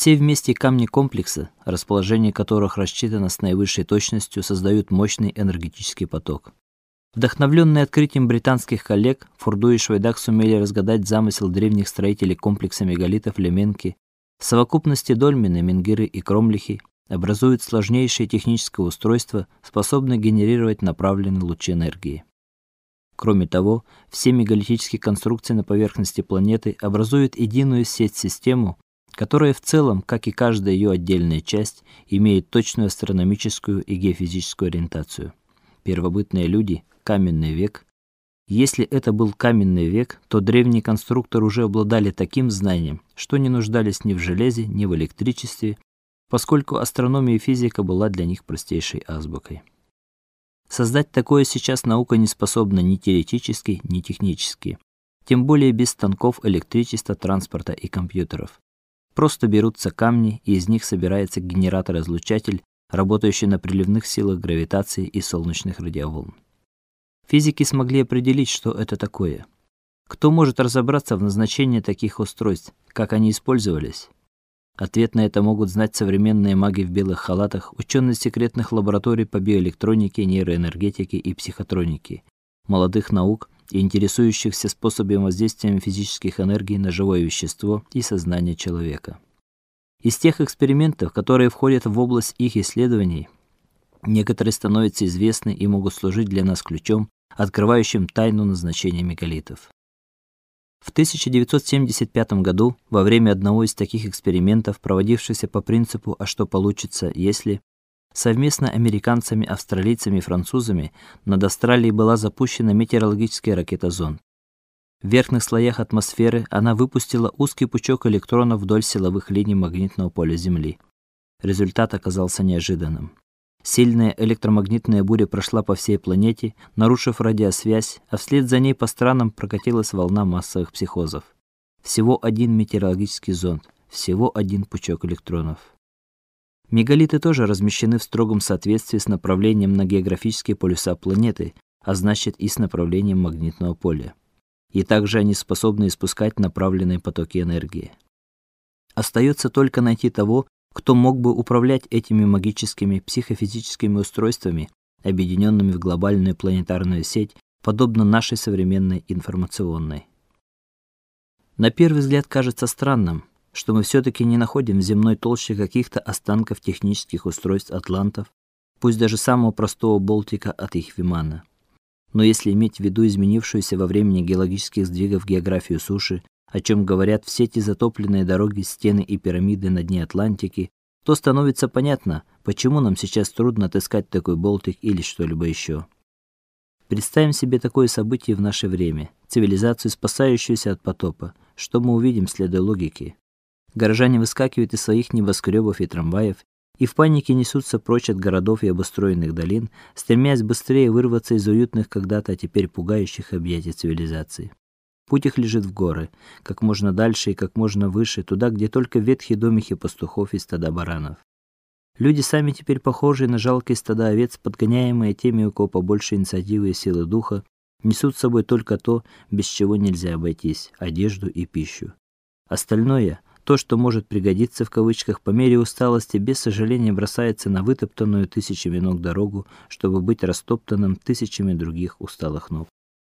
Все вместе камни комплекса, расположение которых рассчитано с наивысшей точностью, создают мощный энергетический поток. Вдохновленные открытием британских коллег, Фурду и Швейдак сумели разгадать замысел древних строителей комплекса мегалитов Леменки. В совокупности Дольмена, Менгиры и Кромлихи образуют сложнейшее техническое устройство, способное генерировать направленные лучи энергии. Кроме того, все мегалитические конструкции на поверхности планеты образуют единую сеть-систему, которая в целом, как и каждая ее отдельная часть, имеет точную астрономическую и геофизическую ориентацию. Первобытные люди каменный век. Если это был каменный век, то древние конструкторы уже обладали таким знанием, что не нуждались ни в железе, ни в электричестве, поскольку астрономия и физика была для них простейшей азбукой. Создать такое сейчас наука не способна ни теоретически, ни технически, тем более без станков электричества, транспорта и компьютеров. Просто берутся камни, и из них собирается генератор-излучатель, работающий на приливных силах гравитации и солнечных радиоволн. Физики смогли определить, что это такое. Кто может разобраться в назначении таких устройств, как они использовались? Ответ на это могут знать современные маги в белых халатах, ученые секретных лабораторий по биоэлектронике, нейроэнергетике и психотронике, молодых наук и интересующихся способами воздействия физических энергий на живое вещество и сознание человека. Из тех экспериментов, которые входят в область их исследований, некоторые становятся известны и могут служить для нас ключом открывающим тайну назначения мегалитов. В 1975 году, во время одного из таких экспериментов, проводившихся по принципу «а что получится, если…», совместно американцами, австралийцами и французами над Австралией была запущена метеорологическая ракета Зонд. В верхних слоях атмосферы она выпустила узкий пучок электронов вдоль силовых линий магнитного поля Земли. Результат оказался неожиданным. Сильная электромагнитная буря прошла по всей планете, нарушив радиосвязь, а вслед за ней по странам прокатилась волна массовых психозов. Всего один метеорологический зонд, всего один пучок электронов. Мегалиты тоже размещены в строгом соответствии с направлением на географические полюса планеты, а значит и с направлением магнитного поля. И также они способны испускать направленные потоки энергии. Остается только найти того, кто мог бы управлять этими магическими психофизическими устройствами, объединенными в глобальную планетарную сеть, подобно нашей современной информационной. На первый взгляд кажется странным, что мы все таки не находим в земной толще каких-то останков технических устройств атлантов, пусть даже самого простого болтика от их Вимана. Но если иметь в виду изменившуюся во времени геологических сдвигов географию суши, о чем говорят все эти затопленные дороги, стены и пирамиды на дне Атлантики, то становится понятно, почему нам сейчас трудно отыскать такой болтик или что-либо еще. Представим себе такое событие в наше время, цивилизацию, спасающуюся от потопа. Что мы увидим, следуя логике? Горожане выскакивают из своих небоскребов и трамваев и в панике несутся прочь от городов и обустроенных долин, стремясь быстрее вырваться из уютных когда-то, а теперь пугающих объятий цивилизации. Путь их лежит в горы, как можно дальше и как можно выше, туда, где только ветхие домики пастухов и стада баранов. Люди сами теперь похожие на жалкие стада овец, подгоняемые теми, у кого побольше инициативы и силы духа, несут с собой только то, без чего нельзя обойтись одежду и пищу. Остальное, то, что может пригодиться в кавычках по мере усталости, без сожаления бросается на вытоптанную тысячами ног дорогу, чтобы быть растоптанным тысячами других усталых ног.